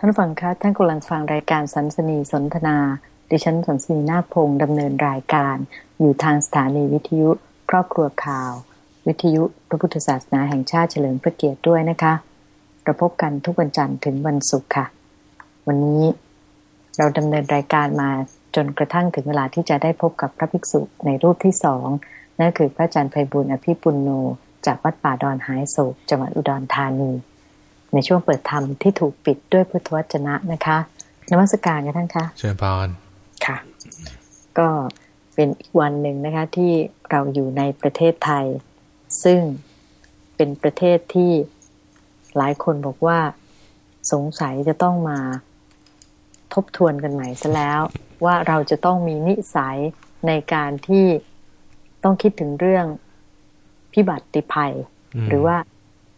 ท่านฟังคะท่านกำลังฟังรายการสันสนีสนทนา ดิฉันสันสนีนาคพงศ์ดำเนินรายการ อยู่ทางสถานีวิทยุ ครอบครัวข่าว วิทยุพระพุทธศาสนาแห่งชาติเฉลิมพระเกียรติด้วยนะคะเราพบกันทุกวันจันทร์ถึงวันศุกร์ค่ะ วันนี้เราดำเนินรายการมาจนกระทั่งถึงเวลาที่จะได้พบกับพระภิกษุในรูปที่สองนั่นคือพระอาจารย์ไพบุญอภิปุณโนจากวัดป่าดอนหายโศกจังหวัดอุดรธานี ในช่วงเปิดธรรมที่ถูกปิดด้วยพุทธวจนะนะคะนมัสการกันท่านคะเชิญพรค่ะ ก็เป็นอีกวันหนึ่งนะคะ ที่เราอยู่ในประเทศไทย ซึ่งเป็นประเทศที่หลายคนบอกว่าสงสัยจะต้องมาทบทวนกันใหม่ซะแล้ว ว่าเราจะต้องมีนิสัยในการที่ต้องคิดถึงเรื่องพิบัติภัยอืมหรือว่า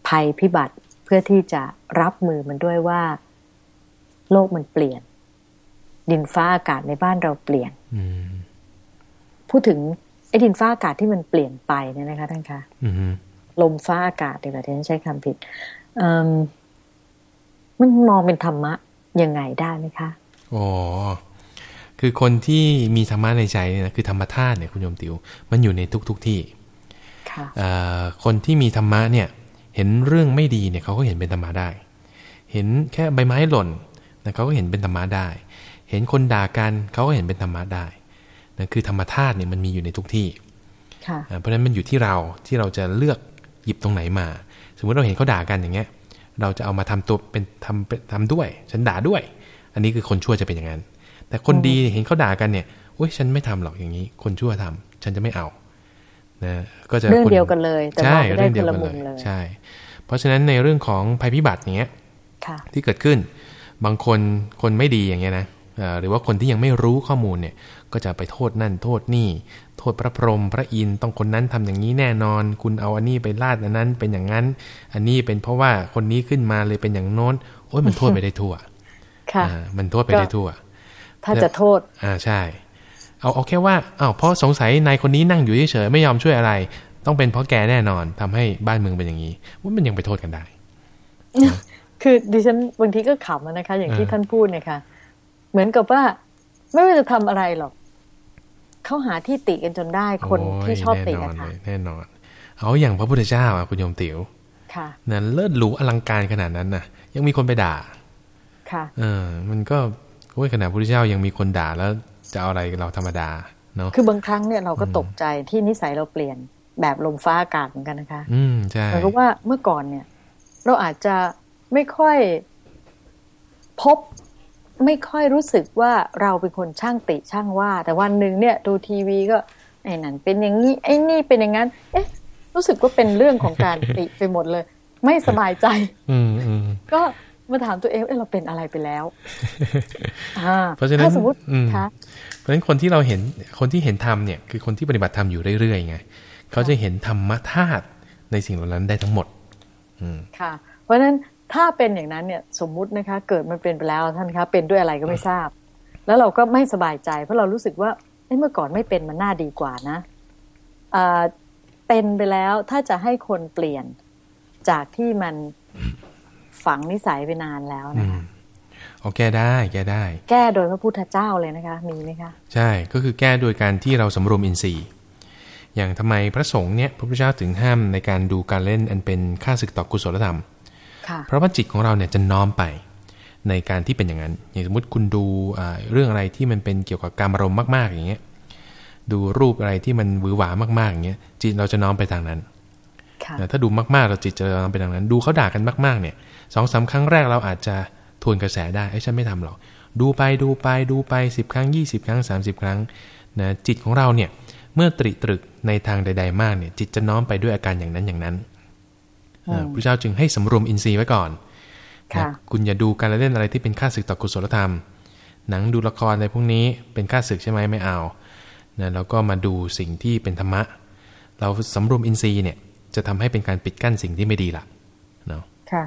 ภัยพิบัติเพื่อที่จะรับมือมันด้วยว่า โลกมันเปลี่ยน ดินฟ้าอากาศในบ้านเราเปลี่ยนอืมพูดถึงไอ้ดินฟ้าอากาศที่มันเปลี่ยนไปเนี่ยนะคะท่านคะอืมลมฟ้าอากาศดีกว่าที่ฉันใช้คำผิดเอิ่มมันมองเป็นธรรมะยังไงได้ไหมคะอ๋อคือคนที่มีธรรมะในใจเนี่ยนะคือธรรมธาตุเนี่ยคุณโยมติว มันอยู่ในทุกๆที่ค่ะเอ่อคนที่มีธรรมะเนี่ยเห็นเรื่องไม่ดีเนี่ยเขาก็เห็นเป็นธรรมะได้ เห็นแค่ใบไม้หล่นนะเขาก็เห็นเป็นธรรมะได้ เห็นคนด่ากันเขาก็เห็นเป็นธรรมะได้นั่นคือธรรมธาตุเนี่ยมันมีอยู่ในทุกที่ค่ะอ่าเพราะฉะนั้นมันอยู่ที่เราที่เราจะเลือกหยิบตรงไหนมา สมมุติเราเห็นเขาด่ากันอย่างเงี้ย เราจะเอามาทำตัวเป็นทำเป็นทำด้วย ฉันด่าด้วย อันนี้คือคนชั่วจะเป็นอย่างนั้น แต่คนดีเห็นเขาด่ากันเนี่ยโอ้ยฉันไม่ทำหรอกอย่างนี้ คนชั่วทำฉันจะไม่เอา นะก็จะเรื่องคนเดียวกันเลย แต่มใช่องไม่ได้เรื่องคเดียนวละกันมุเลมยเลยใช่ เพราะฉะนั้นในเรื่องของภัยพิบัติอย่างเงี้ยค่ะที่เกิดขึ้น บางคนคนไม่ดีอย่างเงี้ยนะเอ่อหรือว่าคนที่ยังไม่รู้ข้อมูลเนี่ย ก็จะไปโทษนั่นโทษนี่ โทษพระพรหมพระอินทร์ต้องคนนั้นทำอย่างนี้แน่นอน คุณเอาอันนี้ไปลาดอันนั้น เป็นอย่างนั้น อันนี้เป็นเพราะว่าคนนี้ขึ้นมาเลยเป็นอย่างโน้นโอ้ยมันโทษไปได้ทั่ว ค่ะอ่ามันโทษไปได้ทั่ว ถ้าจะโทษ อ่าใช่ เอาเอาแค่ว่าอ้าวเพราะสงสัยนายคนนี้นั่งอยู่เฉยๆไม่ยอมช่วยอะไร ต้องเป็นเพราะแกแน่นอนทำให้บ้านเมืองเป็นอย่างนี้ว่ามันยังไปโทษกันได้ คือดิฉันบางทีก็ขำอะนะคะ อย่างที่เออท่านพูดเนี่ยค่ะ เหมือนกับว่าไม่ว่าจะทำอะไรหรอกเขาหาที่ติกันจนได้คนโยที่ชอบติแน่นกัอนนเลค่ะยแน่นอน เอาอย่างพระพุทธเจ้าอะคุณโยมติ๋วค่ะนั่นเลิศหรูอลังการขนาดนั้นน่ะ ยังมีคนไปด่า ค่ะ เออ มันก็โอ้ยขนาดพระพุทธเจ้ายังมีคนด่าแล้ว จะเอาอะไรกับเราธรรมดาเนาะคือบางครั้งเนี่ยเราก็ตกใจที่นิสัยเราเปลี่ยนแบบลมฟ้าอากาศเหมือนกันนะคะ อืมใช่เหมือนกับว่าเมื่อก่อนเนี่ย เราอาจจะไม่ค่อยพบไม่ค่อยรู้สึกว่าเราเป็นคนช่างติช่างว่า แต่วันหนึ่งเนี่ยดูทีวีก็ไอ้นั่นเป็นอย่างนี้ไอ้นี่เป็นอย่างนั้น เอ๊ะ รู้สึกว่าเป็นเรื่องของการติไปหมดเลย ไม่สบายใจ อืมอืมก็ มาถามตัวเองเอ๊ะเราเป็นอะไรไปแล้วอ่าเพราะฉะนั้นถ้าสมมติอืมคะเพราะฉะนั้นคนที่เราเห็นคนที่เห็นธรรมเนี่ยคือคนที่ปฏิบัติธรรมอยู่เรื่อยๆไงเขาจะเห็นธรรมธาตุในสิ่งเหล่านั้นได้ทั้งหมด อืมค่ะ เพราะฉะนั้นถ้าเป็นอย่างนั้นเนี่ยสมมุตินะคะ เกิดมันเป็นไปแล้วท่านคะเป็นด้วยอะไรก็ไม่ทราบ แล้วเราก็ไม่สบายใจ เพราะเรารู้สึกว่าเอ้เมื่อก่อนไม่เป็นมันน่าดีกว่านะอ่าเป็นไปแล้วถ้าจะให้คนเปลี่ยนจากที่มัน ฝังนิสัยไปนานแล้วอืนะมคะเอาแก้ได้แก้ได้ แก้โดยพระพุทธเจ้าเลยนะคะ มีไหมคะ ใช่ก็คือแก้โดยการที่เราสำรวมอินทรีย์ อย่างทำไมพระสงฆ์เนี่ยพระพุทธเจ้าถึงห้ามในการดูการเล่นอันเป็นค่าศึกต่อกุศลธรรมค่ะเพราะว่าจิตของเราเนี่ยจะน้อมไปในการที่เป็นอย่างนั้น อย่างสมมติคุณดูอ่าเรื่องอะไรที่มันเป็นเกี่ยวกับการอารมณ์มาก ๆ อย่างเงี้ยดูรูปอะไรที่มันหวือหวามากๆอย่างเงี้ยจิตเราจะน้อมไปทางนั้นค่ะนะถ้าดูมากๆเราจิตจะน้อมไปทางนั้น ดูเขาด่ากันมาก ๆ เนี่ย สองสามครั้งแรกเราอาจจะทวนกระแสได้ไอ้ยฉันไม่ทำหรอก ดูไปดูไปดูไปสิบครั้งยี่สิบครั้งสามสิบครั้งนะจิตของเราเนี่ยเมื่อตริตรึกในทางใด ๆ มากเนี่ยจิตจะน้อมไปด้วยอาการอย่างนั้นอย่างนั้นอืมพระเจ้าจึงให้สำรวมอินทรีย์ไว้ก่อนค่ะนะคุณอย่าดูการละเล่นอะไรที่เป็นค่าศึกต่อกุศลธรรม หนังดูละครอะไรพวกนี้เป็นค่าศึกใช่ไหมไม่เอานะแล้วก็มาดูสิ่งที่เป็นธรรมะ เราสำรวมอินทรีย์เนี่ยจะทำให้เป็นการปิดกั้นสิ่งที่ไม่ดีละเนาะค่ะ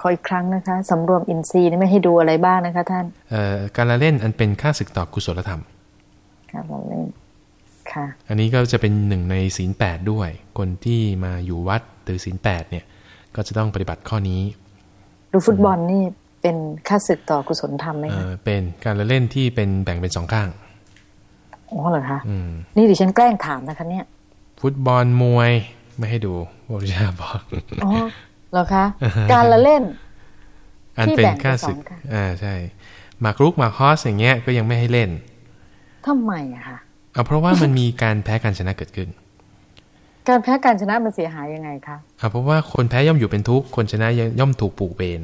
ขออีกครั้งนะคะสำรวมอินทรีย์นี่ไม่ให้ดูอะไรบ้างนะคะ ท่านเอ่อการละเล่นอันเป็นค่าศึกต่อกุศลธรรมค่ะเราเล่นค่ะ อันนี้ก็จะเป็นหนึ่งในศีลแปดด้วย คนที่มาอยู่วัดหรือศีลแปดเนี่ย ก็จะต้องปฏิบัติข้อนี้ ดูฟุตบอลนี่เป็นค่าศึกต่อกุศลธรรมไหมเอคะอเป็นการละเล่นที่เป็นแบ่งเป็นสองข้างอ๋อเหรอคะอืมนี่ดิฉันแกล้งถามนะคะเนี่ย ฟุตบอลมวยไม่ให้ดูพระพุทธเจ้าบอกอ๋อเหรอคะ การละเล่น อันที่เป็นแบ่งเป็นค่าศึกสองข้างอ่าใช่หมากรุกหมากฮอสอย่างเงี้ยก็ยังไม่ให้เล่นทำไมอะคะเอาเพราะว่ามันมีการแพ้การชนะเกิดขึ้น การแพ้การชนะมันเสียหายยังไงคะเอาเพราะว่าคนแพ้ย่อมอยู่เป็นทุกข์คนชนะย่อมถูกปลูกเบน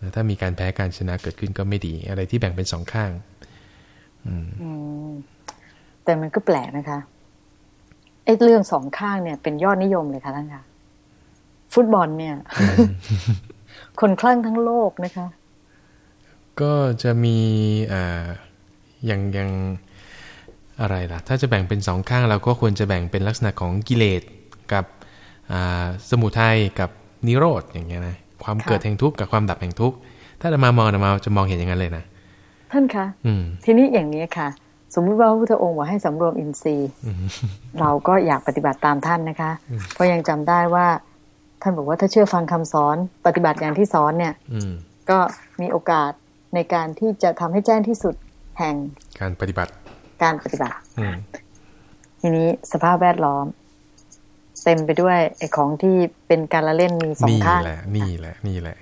นะถ้ามีการแพ้การชนะเกิดขึ้นก็ไม่ดี อะไรที่แบ่งเป็นสองข้าง อืมแต่มันก็แปลกนะคะไอ้เรื่องสองข้างเนี่ยเป็นยอดนิยมเลยค่ะท่านคะ ฟุตบอลเนี่ย คนคลั่งทั้งโลกนะคะ ก็จะมีอ่าอย่างอย่างอะไรล่ะ ถ้าจะแบ่งเป็นสองข้างเราก็ควรจะแบ่งเป็นลักษณะของกิเลสกับอ่าสมุทัยกับนิโรธอย่างเงี้ยนะความค่ะเกิดแห่งทุกข์กับความดับแห่งทุกข์ถ้าเรามามองเรามาจะมองเห็นอย่างนั้นเลยนะท่านคะอืมทีนี้อย่างนี้ค่ะ สมมุติว่าพระพุทธองค์บอกให้สำรวมอินทรีย์ เราก็อยากปฏิบัติตามท่านนะคะ เพราะยังจำได้ว่า ท่านบอกว่าถ้าเชื่อฟังคำสอนปฏิบัติอย่างที่สอนเนี่ย อืมก็มีโอกาสในการที่จะทำให้แจ้งที่สุดแห่งการปฏิบัติ การปฏิบัติอืมทีนี้สภาพแวดล้อม เต็มไปด้วยไอ้ของที่เป็นการละเล่นมีสองนี่ข้างแหละ นี่แหละ นี่แหละ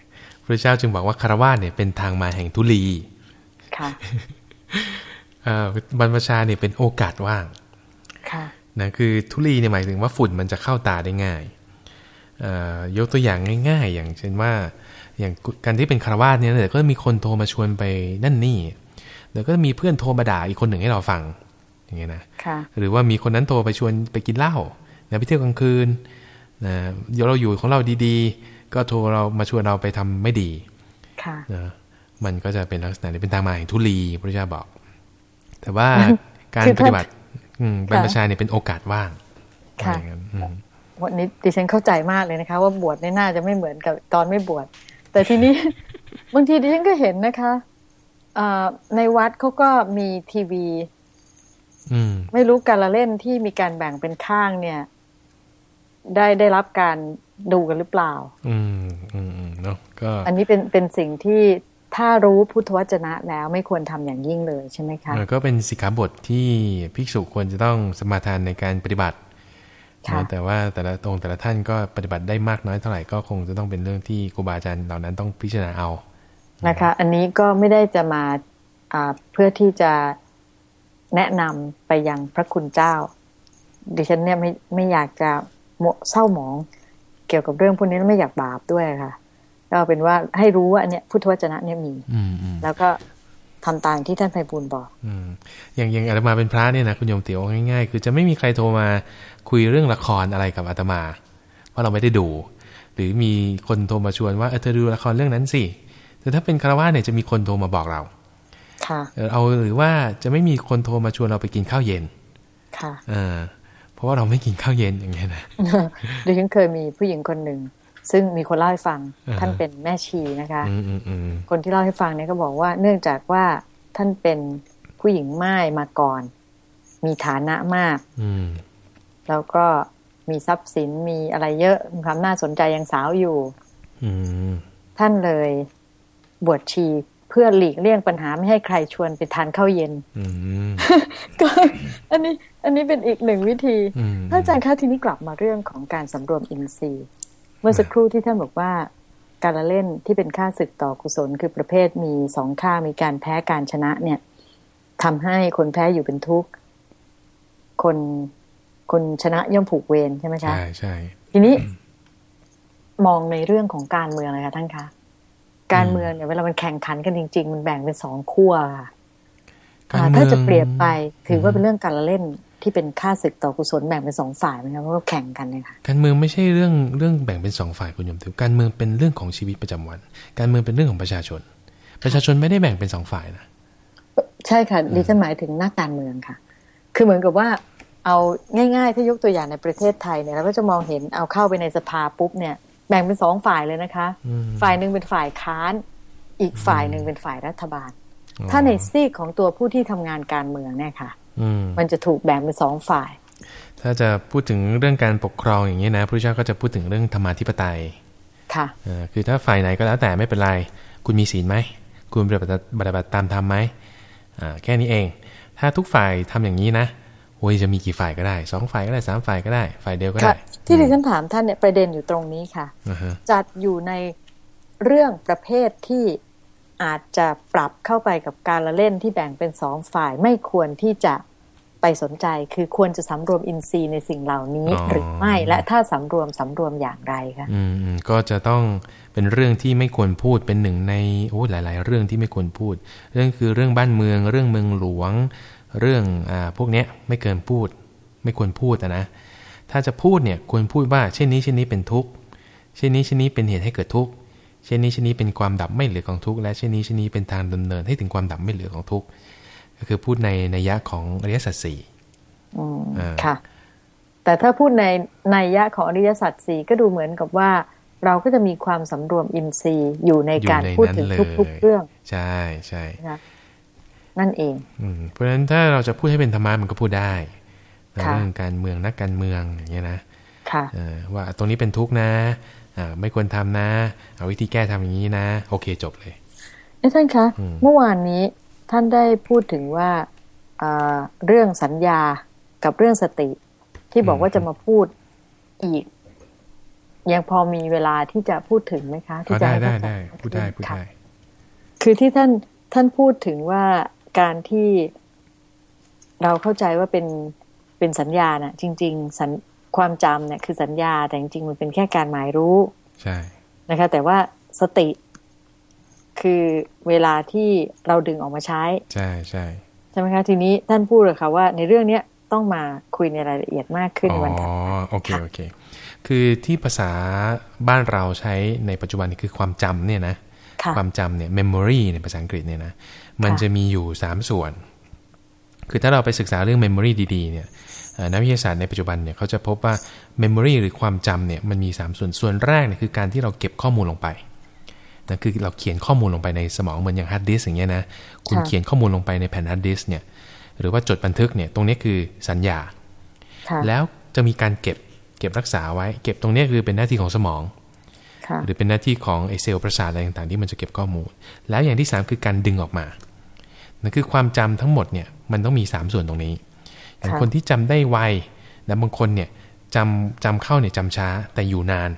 พระเจ้าจึงบอกว่าคารวะเนี่ยเป็นทางมาแห่งทุลีค่ะเอ่อบรรพชาเนี่ยเป็นโอกาสว่าง ค่ะนะคือทุลีเนี่ยหมายถึงว่าฝุ่นมันจะเข้าตาได้ง่ายเอ่อ ยกตัวอย่างง่าย ๆ อย่างเช่นว่า อย่างการที่เป็นคารวาสเนี่ยเดี๋ยวก็มีคนโทรมาชวนไปนั่นนี่เดี๋ยวก็มีเพื่อนโทรมาด่าอีกคนหนึ่งให้เราฟัง อย่างเงี้ยนะค่ะหรือว่ามีคนนั้นโทรไปชวนไปกินเหล้านะไปเที่ยวกลางคืนนะเดี๋ยวเราอยู่ของเราดีๆ ก็โทรเรามาชวนเราไปทำไม่ดีค่ะนะมันก็จะเป็นลักษณะนี้เป็นทางมาแห่งทุลีพระเจ้าบอก แต่ว่าการคือปถ้าฏิบัติ อืมบรรพชาเนี่ยเป็นโอกาสว่างค่ะ อะไรอย่างนั้นอืมวันนี้ดิฉันเข้าใจมากเลยนะคะ ว่าบวชในน่าจะไม่เหมือนกับตอนไม่บวชแต่ทีนี้ บางทีดิฉันก็เห็นนะคะเอ่อในวัดเขาก็มีทีวีอืมไม่รู้การละเล่นที่มีการแบ่งเป็นข้างเนี่ย ได้ได้รับการดูกันหรือเปล่า อืมอืมอืมเนาะก็ อันนี้เป็นเป็นสิ่งที่ถ้ารู้พุทธวจนะแล้วไม่ควรทำอย่างยิ่งเลยใช่ไหมคะเออก็เป็นสิกขาบทที่ภิกษุควรจะต้องสมาทานในการปฏิบัติค่ะนะ แต่ว่าแต่ละองค์แต่ละท่านก็ปฏิบัติได้มากน้อยเท่าไหร่ก็คงจะต้องเป็นเรื่องที่ครูบาอาจารย์เหล่านั้นต้องพิจารณาเอานะคะ อันนี้ก็ไม่ได้จะมาอ่าเพื่อที่จะแนะนำไปยังพระคุณเจ้า ดิฉันเนี่ยไม่ไม่อยากจะโมเศร้าหมองเกี่ยวกับเรื่องพวกนี้แล้วไม่อยากบาปด้วยค่ะก็เอาเป็นว่าให้รู้ว่าอันเนี้ยพุทธวจนะเนี่ยมีอืมอืมแล้วก็ ทำตามที่ท่านไพบูลย์บอก อืมอย่างอย่างอาตมาเป็นพระเนี่ยนะคุณโยมเตี๋ยวง่ายๆ คือจะไม่มีใครโทรมาคุยเรื่องละครอะไรกับอาตมา เพราะเราไม่ได้ดู หรือมีคนโทรมาชวนว่าเออเธอดูละครเรื่องนั้นสิแต่ถ้าเป็นคารวะเนี่ยจะมีคนโทรมาบอกเรา ค่ะเออเอาหรือว่าจะไม่มีคนโทรมาชวนเราไปกินข้าวเย็น ค่ะอ่าเพราะว่าเราไม่กินข้าวเย็นอย่างเงี้ยนะดิฉันเคยมีผู้หญิงคนหนึ่ง ซึ่งมีคนเล่าให้ฟังอ่าฮะท่านเป็นแม่ชีนะคะอืมอืมอืมคนที่เล่าให้ฟังเนี่ยก็บอกว่า เนื่องจากว่าท่านเป็นผู้หญิงม่ายมาก่อน มีฐานะมากอืมแล้วก็มีทรัพย์สินมีอะไรเยอะมีความน่าสนใจยังสาวอยู่อืมท่านเลยบวชชีเพื่อหลีกเลี่ยงปัญหาไม่ให้ใครชวนไปทานข้าวเย็นอืมก็อันนี้ อันนี้เป็นอีกหนึ่งวิธีอืมท่านอาจารย์คะทีนี้กลับมาเรื่องของการสำรวมอินทรีย์เมื่อสักครู่ที่ท่านบอกว่า การละเล่นที่เป็นค่าศึกต่อกุศล คือประเภทมีสองข้างมีการแพ้การชนะเนี่ยทำให้คนแพ้อยู่เป็นทุกข์คนคนชนะย่อมผูกเวรใช่ไหมคะใช่ใช่ทีนี้ มองในเรื่องของการเมืองเลยค่ะท่านคะการเมืองเนี่ยเวลามันแข่งขันกันจริง ๆ มันแบ่งเป็นสองขั้วค่ะการอ่าเมืองถ้าจะเปรียบไปถือว่าเป็นเรื่องการละเล่น ที่เป็นค่าศึกต่อกุศลแบ่งเป็นสองฝ่ายไหมคะเพราะว่าแข่งกันเนี่ยค่ะการเมืองไม่ใช่เรื่องเรื่องแบ่งเป็นสองฝ่ายคุณโยมถือการเมืองเป็นเรื่องของชีวิตประจำวัน การเมืองเป็นเรื่องของประชาชน ประชาชนไม่ได้แบ่งเป็นสองฝ่ายนะใช่ค่ะดิฉันหมายถึงนักการเมืองค่ะ คือเหมือนกับว่าเอาง่ายๆ ถ้ายกตัวอย่างในประเทศไทยเนี่ยเราก็จะมองเห็นเอาเข้าไปในสภาปุ๊บเนี่ยแบ่งเป็นสองฝ่ายเลยนะคะอืมฝ่ายหนึ่งเป็นฝ่ายค้าน อีกฝ่ายหนึ่งเป็นฝ่ายรัฐบาลอ๋อถ้าในซีกของตัวผู้ที่ทำงานการเมืองเนี่ยค่ะอื มมันจะถูกแบ่งเป็นสองฝ่าย ถ้าจะพูดถึงเรื่องการปกครองอย่างนี้ยนะพระเจ้าก็จะพูดถึงเรื่องธรรมาธิปไตย ค่ะเอ่อคือถ้าฝ่ายไหนก็แล้วแต่ไม่เป็นไร คุณมีศีลไหม คุณปฏิบัติปฏิบัติตามธรรมไหมอ่าแค่นี้เอง ถ้าทุกฝ่ายทำอย่างนี้นะโอ้ยจะมีกี่ฝ่ายก็ได้สองฝ่ายก็ได้สามฝ่ายก็ได้ ฝ่ายเดียวก็ได้ ที่ดิฉันถามท่านเนี่ยประเด็นอยู่ตรงนี้ค่ะอ่าฮะจัดอยู่ในเรื่องประเภทที่ อาจจะปรับเข้าไปกับการละเล่นที่แบ่งเป็นสองฝ่ายไม่ควรที่จะไปสนใจคือควรจะสำรวมอินทรีย์ในสิ่งเหล่านี้อ๋อหรือไม่และถ้าสำรวมสำรวมอย่างไรคะอืมอืมก็จะต้องเป็นเรื่องที่ไม่ควรพูดเป็นหนึ่งในโอ้หลาย ๆ เรื่องที่ไม่ควรพูด เรื่องคือเรื่องบ้านเมือง เรื่องเมืองหลวง เรื่องอ่าพวกเนี้ยไม่เกินพูด ไม่ควรพูดอะนะ ถ้าจะพูดเนี่ยควรพูดว่าเช่นนี้เช่นนี้เป็นทุกข์เช่นนี้เช่นนี้เป็นเหตุให้เกิดทุกข์ เช่นนี้เช่นนี้เป็นความดับไม่เหลือของทุกข์และเช่นนี้เช่นนี้เป็นทางดำเนินให้ถึงความดับไม่เหลือของทุกข์ก็คือพูดในนัยยะของอริยสัจสี่อืมอ่าค่ะ แต่ถ้าพูดในในยยะของอริยสัจสี่ก็ดูเหมือนกับว่า เราก็จะมีความสำรวมอินทรีย์อยู่ในอยู่การในพูดนั้นถึงเลยทุกๆเรื่อง ใช่ใช่นะคะนั่นเองอืมเพราะฉะนั้นถ้าเราจะพูดให้เป็นธรรมะมันก็พูดได้นะค่ะเรื่องการเมืองนักการเมืองอย่างเงี้ยนะค่ะเออว่าตรงนี้เป็นทุกข์นะอ่า ไม่ควรทำนะ เอาวิธีแก้ทำอย่างนี้นะ โอเคจบเลยเอ้ท่านคะอืมเมื่อวานนี้ท่านได้พูดถึงว่าอ่าเรื่องสัญญากับเรื่องสติ ที่บอกว่าจะมาพูดอีก ยังพอมีเวลาที่จะพูดถึงไหมคะที่เอาจะได้ให้ได้ท่านได้พูดได้พูดค่ะได้คือที่ท่านท่านพูดถึงว่าการที่เราเข้าใจว่าเป็นเป็นสัญญาน่ะ จริง ๆสัญ ความจำเนี่ยคือสัญญาแต่จริงๆมันเป็นแค่การหมายรู้ใช่นะคะ แต่ว่าสติคือเวลาที่เราดึงออกมาใช้ ใช่ใช่ใช่ไหมคะทีนี้ท่านพูดเลยค่ะว่า ในเรื่องเนี้ยต้องมาคุยในรายละเอียดมากขึ้นอ๋อวันถัดไปโอเคค่ะโอเค คือที่ภาษาบ้านเราใช้ในปัจจุบันนี้คือความจำเนี่ยนะค่ะความจำเนี่ย memory ในภาษาอังกฤษเนี่ยนะ มันค่ะจะมีอยู่ 3 ส่วน คือถ้าเราไปศึกษาเรื่อง memory ดีๆเนี่ยเอ่อนักวิทยาศาสตร์ในปัจจุบันเนี่ยเขาจะพบว่า memory หรือความจำเนี่ยมันมี 3 ส่วนส่วนแรกเนี่ยคือการที่เราเก็บข้อมูลลงไปนะคือเราเขียนข้อมูลลงไปในสมองเหมือนอย่างฮาร์ดดิสก์อย่างเงี้ยนะคุณค่ะเขียนข้อมูลลงไปในแผ่นฮาร์ดดิสก์เนี่ยหรือว่าจดบันทึกเนี่ยตรงนี้คือสัญญาค่ะแล้วจะมีการเก็บเก็บรักษาไว้ เก็บตรงนี้คือเป็นหน้าที่ของสมองค่ะหรือเป็นหน้าที่ของไอ้เซลล์ประสาทอะไรต่างๆ ที่มันจะเก็บข้อมูล แล้วอย่างที่ 3 คือการดึงออกมานั่นคือความจำทั้งหมดเนี่ย มันต้องมี 3 ส่วนตรงนี้อย่างค่ะคนที่จำได้ไวและบางคนเนี่ยจำจำเข้าเนี่ยจำช้าแต่อยู่นาน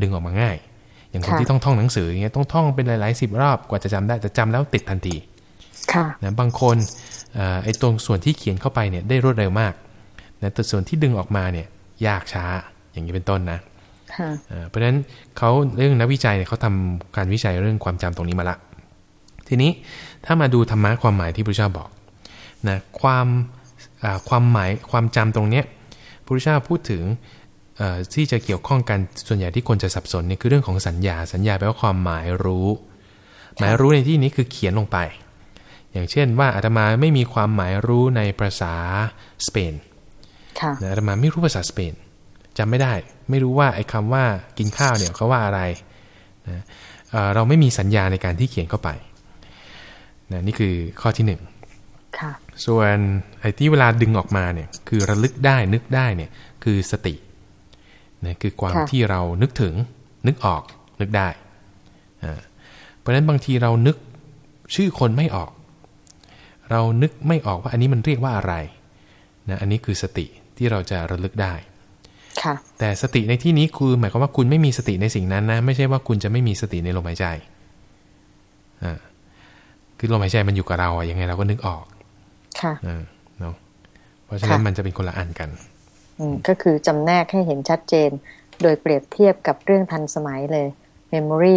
ดึงออกมาง่าย อย่างคนที่ต้องท่องหนังสืออย่างเงี้ยต้องท่องเป็นหลายๆสิบรอบกว่าจะจำได้แต่จำแล้วติดทันทีค่ะนะบางคนเอ่อไอ้ตรงส่วนที่เขียนเข้าไปเนี่ยได้รวดเร็วมากนะแต่ส่วนที่ดึงออกมาเนี่ยยากช้าอย่างนี้เป็นต้นนะค่ะเอ่อเพราะฉะนั้นเขาเรื่องนักวิจัยเนี่ยเขาทำการวิจัยเรื่องความจำตรงนี้มาละ ทีนี้ถ้ามาดูธรรมะความหมายที่พระเจ้าบอก นะความอ่าความหมายความจำตรงเนี้ยพระพุทธเจ้าพูดถึงเอ่อที่จะเกี่ยวข้องกันส่วนใหญ่ที่คนจะสับสนเนี่ยคือเรื่องของสัญญา สัญญาแปลว่าความหมายรู้ หมายรู้ในที่นี้คือเขียนลงไป อย่างเช่นว่าอาตมาไม่มีความหมายรู้ในภาษาสเปนค่ะนะอาตมาไม่รู้ภาษาสเปนจำไม่ได้ ไม่รู้ว่าไอ้คำว่ากินข้าวเนี่ยเขาว่าอะไรนะเอ่อเราไม่มีสัญญาในการที่เขียนเข้าไปนะนี่คือข้อที่หนึ่งค่ะ ส่วนไอ้ที่เวลาดึงออกมาเนี่ยคือระลึกได้นึกได้เนี่ยคือสตินะคือความค่ะที่เรานึกถึงนึกออกนึกได้อ่าเพราะฉะนั้นบางทีเรานึกชื่อคนไม่ออก เรานึกไม่ออกว่าอันนี้มันเรียกว่าอะไรนะอันนี้คือสติที่เราจะระลึกได้ค่ะแต่สติในที่นี้คือหมายความว่าคุณไม่มีสติในสิ่งนั้นนะไม่ใช่ว่าคุณจะไม่มีสติในลมหายใจอ่าคือลมหายใจมันอยู่กับเราอะยังไงเราก็นึกออก ค่ะอ่าเนาะเพราะฉะนั้นค่ะมันจะเป็นคนละอันกัน อืมก็คือจำแนกให้เห็นชัดเจน โดยเปรียบเทียบกับเรื่องทันสมัยเลย Memory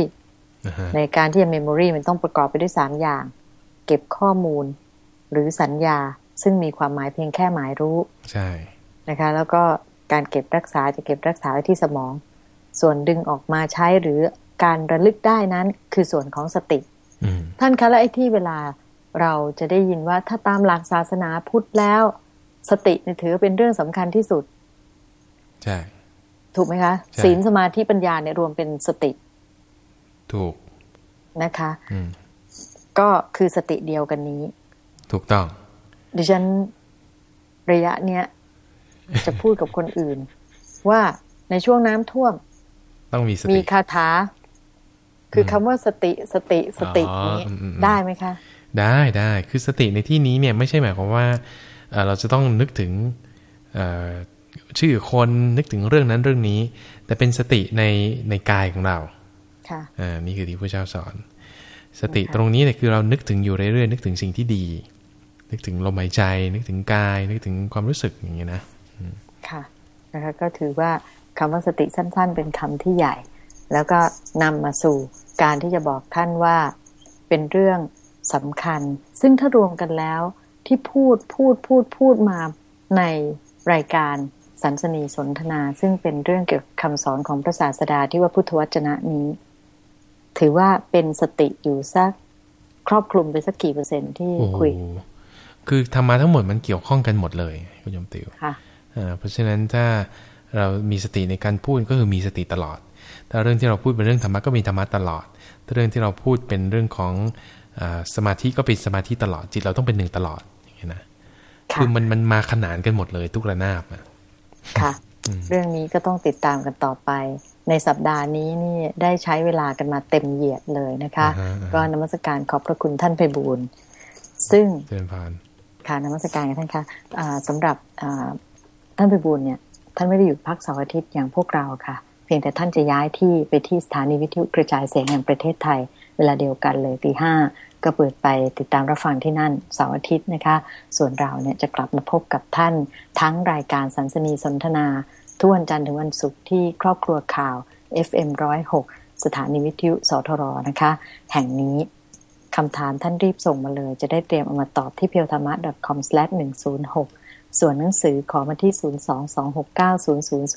นะฮะในการที่จะ Memory มันต้องประกอบไปด้วยสามอย่าง เก็บข้อมูล หรือสัญญาซึ่งมีความหมายเพียงแค่หมายรู้ ใช่นะคะ แล้วก็การเก็บรักษาจะเก็บรักษาไว้ที่สมอง ส่วนดึงออกมาใช้หรือการระลึกได้นั้นคือส่วนของสติอืมท่านคะและไอ้ที่เวลา เราจะได้ยินว่าถ้าตามหลักศาสนาพุทธแล้ว สติเนี่ยถือเป็นเรื่องสำคัญที่สุด ใช่ ถูกไหมคะใช่ศีลสมาธิปัญญาเนี่ยรวมเป็นสติ ถูกนะคะอืมก็คือสติเดียวกันนี้ ถูกต้อง ดิฉันระยะเนี้ยจะพูดกับคนอื่น ว่าในช่วงน้ำท่วม ต้องมีสมีติคาถา คือคำว่าสติสติสตินี้ได้ไหมคะ ได้ได้คือสติในที่นี้เนี่ยไม่ใช่หมายความว่าเราจะต้องนึกถึงชื่อคนนึกถึงเรื่องนั้นเรื่องนี้ แต่เป็นสติในในกายของเราค่ะอ่านี่คือที่พระเจ้าสอน สติตรงนี้เนี่ยคือเรานึกถึงอยู่เรื่อยๆนึกถึงสิ่งที่ดี นึกถึงลมหายใจ นึกถึงกาย นึกถึงความรู้สึกอย่างเงี้ยนะค่ะนะคะก็ถือว่าคำว่าสติสั้น ๆ เป็นคำที่ใหญ่ แล้วก็นำมาสู่การที่จะบอกท่านว่าเป็นเรื่อง สำคัญ ซึ่งถ้ารวมกันแล้วที่พูดพูดพูดพูดมาในรายการสันสนีสนทนา ซึ่งเป็นเรื่องเกี่ยวกับคำสอนของพระศาสดาที่ว่าพุทธวจนะนี้ ถือว่าเป็นสติอยู่สักครอบคลุมไปสักกี่เปอร์เซ็นต์ที่คุย คือธรรมะทั้งหมดมันเกี่ยวข้องกันหมดเลยคุณยมติวค่ะเพราะฉะนั้นถ้าเรามีสติในการพูดก็คือมีสติตลอด ถ้าเรื่องที่เราพูดเป็นเรื่องธรรมะก็มีธรรมะตลอด ถ้าเรื่องที่เราพูดเป็นเรื่องของอ สมาธิก็เป็นสมาธิตลอดจิตเราต้องเป็นหนึ่งตลอดอย่างนี้นะคือมันมันมาขนานกันหมดเลยทุกระนาบอะค่ะ เรื่องนี้ก็ต้องติดตามกันต่อไป ในสัปดาห์นี้นี่ได้ใช้เวลากันมาเต็มเหยียดเลยนะคะ ก็นมัสการขอบพระคุณท่านไพบูลซึ่งเจริญพานค่ะนมัสการท่านคะะสำหรับท่านไพบูลเนี่ย ท่านไม่ได้อยู่พักเสาร์อาทิตย์อย่างพวกเราค่ะ เพียงแต่ท่านจะย้ายที่ไปที่สถานีวิทยุกระจายเสียงแห่งประเทศไทย เวลาเดียวกันเลยตีห้า ก็เปิดไปติดตามรับฟังที่นั่นเสาร์อาทิตย์นะคะ ส่วนเราเนี่ยจะกลับมาพบกับท่าน ทั้งรายการสันสนีสนทนา ทุกวันจันทร์ถึงวันศุกร์ที่ครอบครัวข่าว FM106 สถานีวิทยุสทรนะคะ แห่งนี้คำถามท่านรีบส่งมาเลย จะได้เตรียมเอามาตอบที่เพียวธรรมะ .com/106 ส่วนหนังสือขอมาที่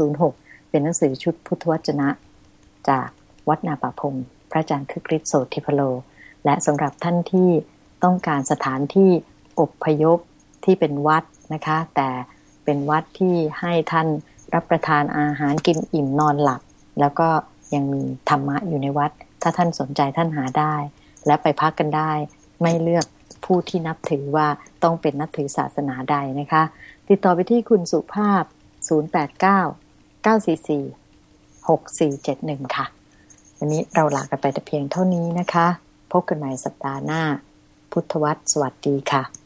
022690006 เป็นหนังสือชุดพุทธวจนะ จากวัดนาป่าพงพระอาจารย์คึกฤทธิ์โสธิพโล และสำหรับท่านที่ต้องการสถานที่อบพยพที่เป็นวัดนะคะ แต่เป็นวัดที่ให้ท่านรับประทานอาหารกินอิ่มนอนหลับ แล้วก็ยังมีธรรมะอยู่ในวัด ถ้าท่านสนใจท่านหาได้ และไปพักกันได้ ไม่เลือกผู้ที่นับถือว่าต้องเป็นนับถือศาสนาใดนะคะ ติดต่อไปที่คุณสุภาพ 089 944 6471 ค่ะ วันนี้เราลากันไปแต่เพียงเท่านี้นะคะ พบกันใหม่สัปดาห์หน้า พุทธวัตรสวัสดีค่ะ